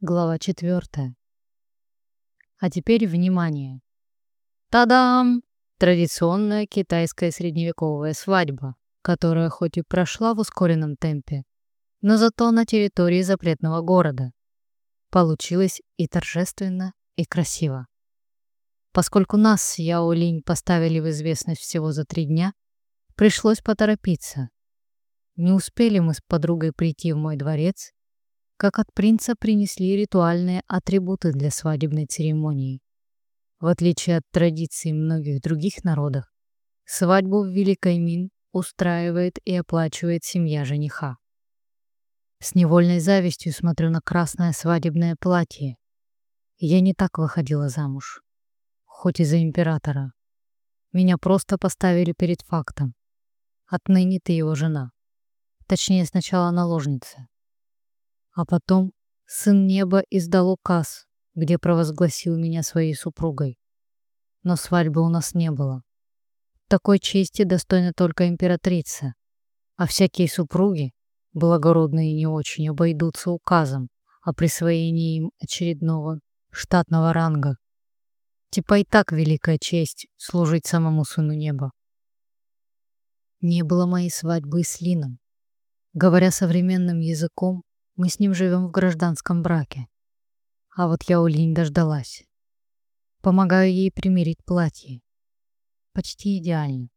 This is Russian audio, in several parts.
Глава четвертая. А теперь внимание. Та-дам! Традиционная китайская средневековая свадьба, которая хоть и прошла в ускоренном темпе, но зато на территории запретного города. Получилось и торжественно, и красиво. Поскольку нас с Яо Линь поставили в известность всего за три дня, пришлось поторопиться. Не успели мы с подругой прийти в мой дворец, как от принца принесли ритуальные атрибуты для свадебной церемонии. В отличие от традиций многих других народов, свадьбу в Великой Мин устраивает и оплачивает семья жениха. С невольной завистью смотрю на красное свадебное платье. Я не так выходила замуж, хоть и за императора. Меня просто поставили перед фактом. Отныне ты его жена. Точнее, сначала наложница. А потом сын неба издал указ, где провозгласил меня своей супругой. Но свадьбы у нас не было. Такой чести достойна только императрица, а всякие супруги, благородные не очень, обойдутся указом о присвоении им очередного штатного ранга. Типа и так великая честь служить самому сыну неба. Не было моей свадьбы с Лином. Говоря современным языком, мы с ним живем в гражданском браке. А вот я у Линь дождалась. Помогаю ей примерить платье. Почти идеально.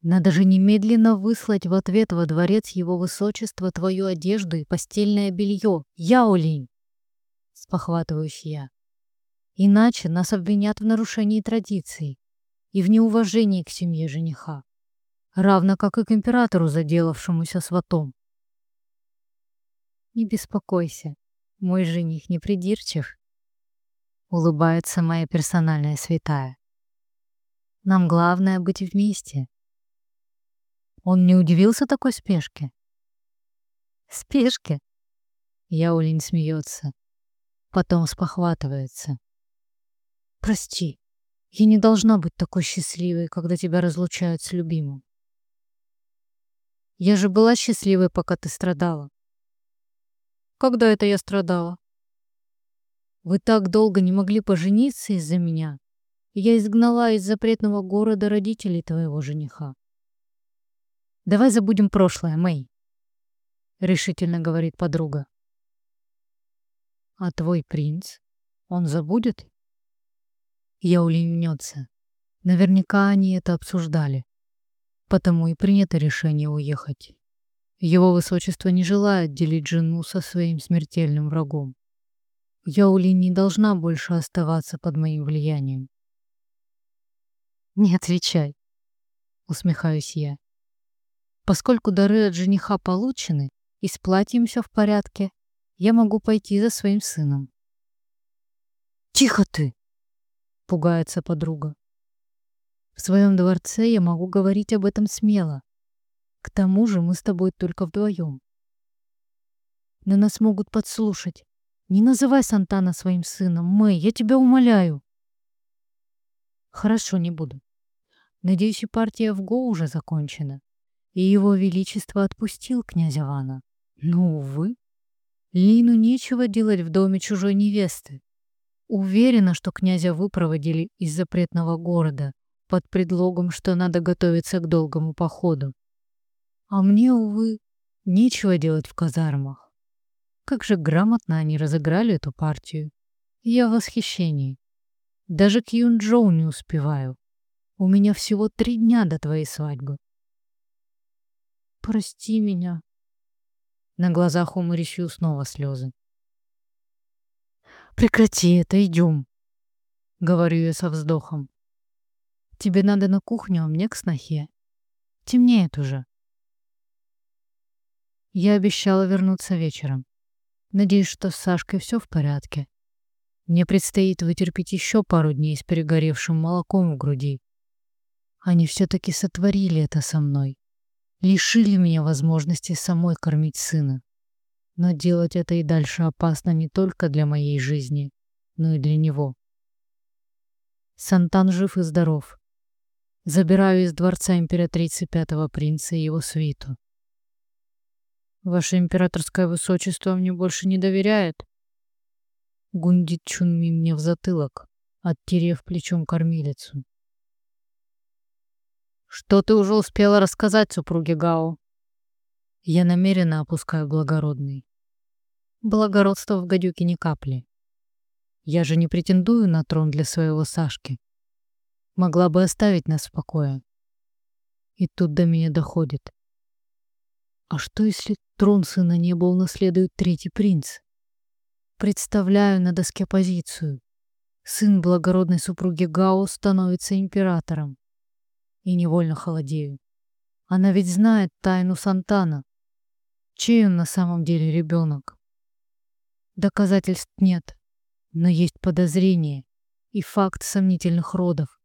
Надо же немедленно выслать в ответ во дворец его высочества твою одежду и постельное белье. Я Улинь. Спохватываюсь я. Иначе нас обвинят в нарушении традиций и в неуважении к семье жениха, равно как и к императору, заделавшемуся сватом. Не беспокойся, мой жених не придирчив. Улыбается моя персональная святая. Нам главное быть вместе. Он не удивился такой спешке? Спешке? Яулин смеется. Потом спохватывается. Прости, я не должна быть такой счастливой, когда тебя разлучают с любимым. Я же была счастливой, пока ты страдала. Когда это я страдала? Вы так долго не могли пожениться из-за меня. Я изгнала из запретного города родителей твоего жениха. Давай забудем прошлое, Мэй, решительно говорит подруга. А твой принц, он забудет? Я уленется. Наверняка они это обсуждали. Потому и принято решение уехать. Его высочество не желает делить жену со своим смертельным врагом. Яули не должна больше оставаться под моим влиянием. «Не отвечай», — усмехаюсь я. «Поскольку дары от жениха получены и с платьем все в порядке, я могу пойти за своим сыном». «Тихо ты!» — пугается подруга. «В своем дворце я могу говорить об этом смело, к тому же мы с тобой только вдвоем. Но нас могут подслушать. Не называй Сантана своим сыном, Мэй, я тебя умоляю. Хорошо, не буду. Надеюсь, и партия в Го уже закончена, и его величество отпустил князя Вана. Но, увы, Лину нечего делать в доме чужой невесты. Уверена, что князя выпроводили из запретного города под предлогом, что надо готовиться к долгому походу. А мне, увы, нечего делать в казармах. Как же грамотно они разыграли эту партию. Я в восхищении. Даже к Юнчжоу не успеваю. У меня всего три дня до твоей свадьбы. Прости меня. На глазах у Марисью снова слезы. Прекрати это, идем. Говорю я со вздохом. Тебе надо на кухню, а мне к снохе. Темнеет уже. Я обещала вернуться вечером. Надеюсь, что с Сашкой все в порядке. Мне предстоит вытерпеть еще пару дней с перегоревшим молоком в груди. Они все-таки сотворили это со мной. Лишили меня возможности самой кормить сына. Но делать это и дальше опасно не только для моей жизни, но и для него. Сантан жив и здоров. Забираю из дворца императрицы пятого принца и его свиту. Ваше императорское высочество мне больше не доверяет. Гундит Чунми мне в затылок, оттерев плечом кормилицу. Что ты уже успела рассказать супруге Гао? Я намеренно опускаю благородный. Благородства в гадюке ни капли. Я же не претендую на трон для своего Сашки. Могла бы оставить нас в покое. И тут до меня доходит. А что, если трон сына неба унаследует третий принц? Представляю на доске позицию. Сын благородной супруги Гао становится императором. И невольно холодею. Она ведь знает тайну Сантана. Чей он на самом деле ребенок? Доказательств нет, но есть подозрение и факт сомнительных родов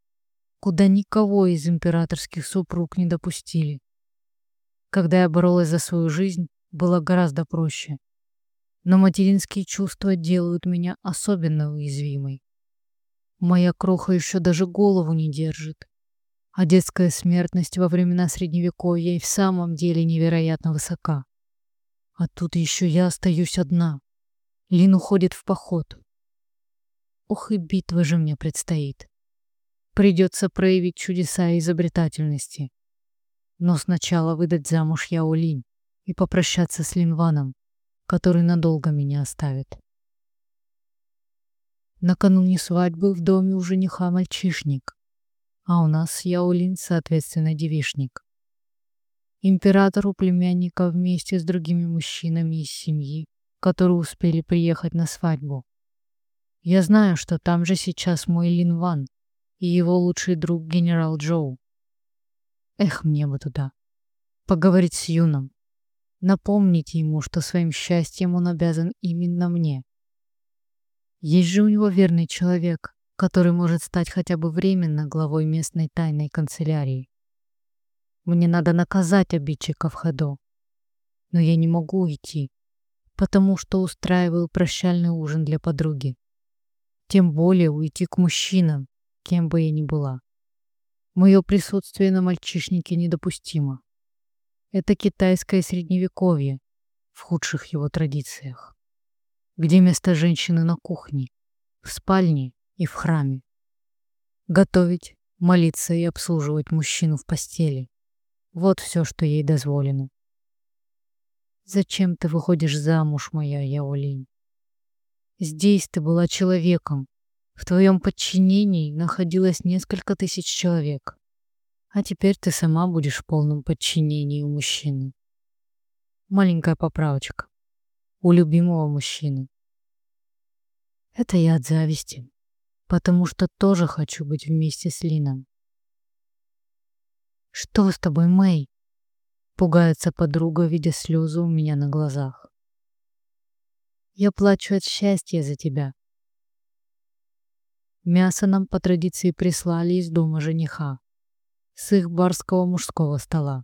куда никого из императорских супруг не допустили. Когда я боролась за свою жизнь, было гораздо проще. Но материнские чувства делают меня особенно уязвимой. Моя кроха еще даже голову не держит. А детская смертность во времена Средневековья и в самом деле невероятно высока. А тут еще я остаюсь одна. Лин уходит в поход. Ох и битва же мне предстоит. Придется проявить чудеса изобретательности. Но сначала выдать замуж Яолинь и попрощаться с Линваном, который надолго меня оставит. Накануне свадьбы в доме у жениха мальчишник, а у нас с Яолинь, соответственно, девишник. Император у племянника вместе с другими мужчинами из семьи, которые успели приехать на свадьбу. Я знаю, что там же сейчас мой Линван, и его лучший друг генерал Джоу. Эх, мне бы туда. Поговорить с Юном. Напомнить ему, что своим счастьем он обязан именно мне. Есть же у него верный человек, который может стать хотя бы временно главой местной тайной канцелярии. Мне надо наказать обидчиков Хэдо. Но я не могу уйти, потому что устраивал прощальный ужин для подруги. Тем более уйти к мужчинам, кем бы я ни была. Мое присутствие на мальчишнике недопустимо. Это китайское средневековье в худших его традициях, где место женщины на кухне, в спальне и в храме. Готовить, молиться и обслуживать мужчину в постели. Вот все, что ей дозволено. Зачем ты выходишь замуж, моя Яолинь? Здесь ты была человеком, в твоем подчинении находилось несколько тысяч человек. А теперь ты сама будешь в полном подчинении у мужчины. Маленькая поправочка. У любимого мужчины. Это я от зависти, потому что тоже хочу быть вместе с Лином. «Что с тобой, Мэй?» Пугается подруга, видя слезы у меня на глазах. «Я плачу от счастья за тебя», Мясо нам по традиции прислали из дома жениха. С их барского мужского стола.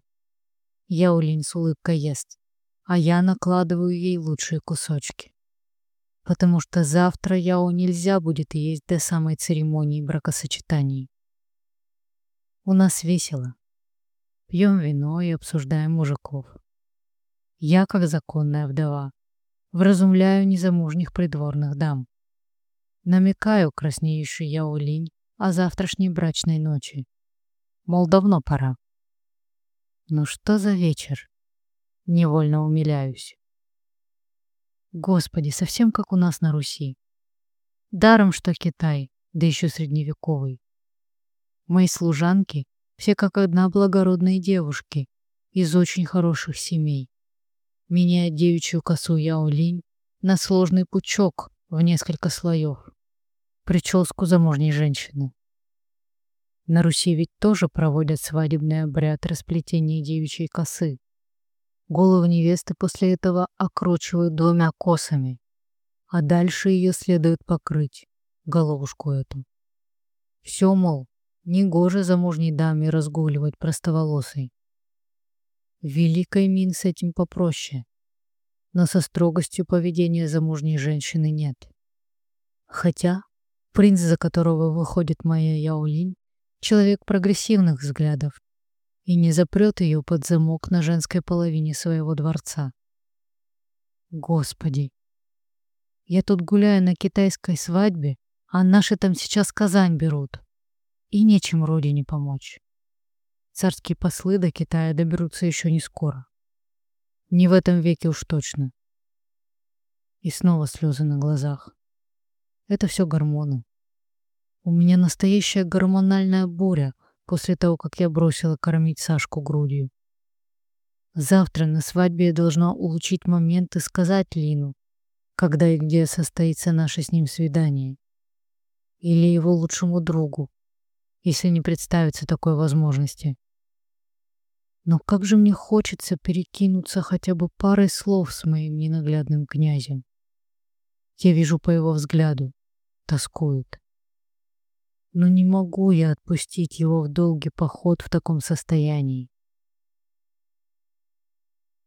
Яулин с улыбкой ест, а я накладываю ей лучшие кусочки. Потому что завтра Яо нельзя будет есть до самой церемонии бракосочетаний. У нас весело. Пьем вино и обсуждаем мужиков. Я, как законная вдова, вразумляю незамужних придворных дам. Намекаю краснеющий Яолинь о завтрашней брачной ночи. Мол, давно пора. Ну что за вечер? Невольно умиляюсь. Господи, совсем как у нас на Руси. Даром, что Китай, да еще средневековый. Мои служанки все как одна благородные девушки из очень хороших семей. Меняя девичью косу Яолинь на сложный пучок в несколько слоев прическу замужней женщины. На Руси ведь тоже проводят свадебный обряд расплетения девичьей косы. Голову невесты после этого окручивают двумя косами, а дальше ее следует покрыть, головушку эту. Все, мол, негоже замужней даме разгуливать простоволосой. Великой Мин с этим попроще, но со строгостью поведения замужней женщины нет. Хотя Принц, за которого выходит моя Яолинь, человек прогрессивных взглядов и не запрет ее под замок на женской половине своего дворца. Господи. Я тут гуляю на китайской свадьбе, а наши там сейчас Казань берут. И нечем родине помочь. Царские послы до Китая доберутся еще не скоро. Не в этом веке уж точно. И снова слезы на глазах. Это все гормоны. У меня настоящая гормональная буря после того, как я бросила кормить Сашку грудью. Завтра на свадьбе я должна улучшить момент и сказать Лину, когда и где состоится наше с ним свидание. Или его лучшему другу, если не представится такой возможности. Но как же мне хочется перекинуться хотя бы парой слов с моим ненаглядным князем. Я вижу по его взгляду, тоскует. Но не могу я отпустить его в долгий поход в таком состоянии.